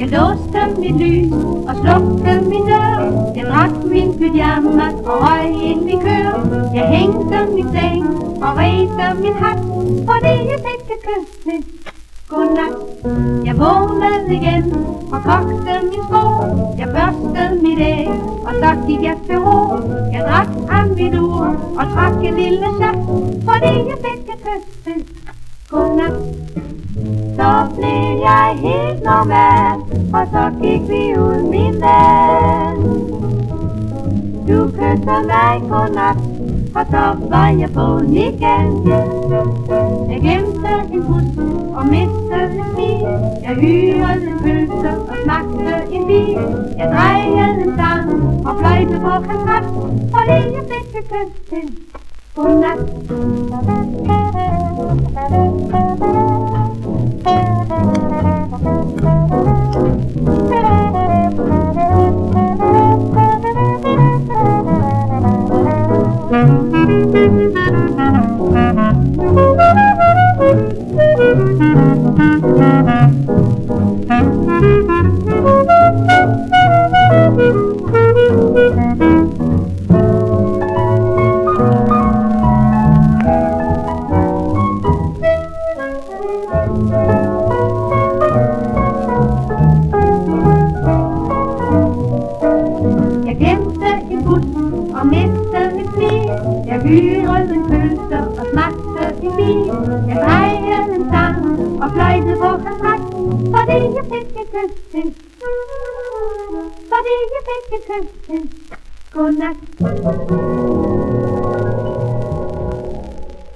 Jeg låste mit lys og slukkede min dør. Jeg drak min pyjamas og røg ind i kør. Jeg hængte min seng og redte min hat, fordi jeg fik et kys til godnat. Jeg vågnede igen og kogte min sko. Jeg børstede mit æg, og så gik jeg til ro. Jeg drak ambidur og trak en lille chat, fordi jeg fik et kys til godnat. Så blev jeg helt normal, og så gik vi ud, min ven. Du kyssede mig godnat, og så var jeg på igen. Jeg gemte en pus og mistede en smil. Jeg hyrede en pølse og smagte en bil. Jeg drejede en sang og fløjte på kaskat, fordi jeg fik et kys til godnat. Jeg hyrede en pølse og smagte en vin. Jeg drejede sang og fløjtede på kontrakt, fordi jeg fik et kys til. Fordi jeg fik et kys til. Godnat.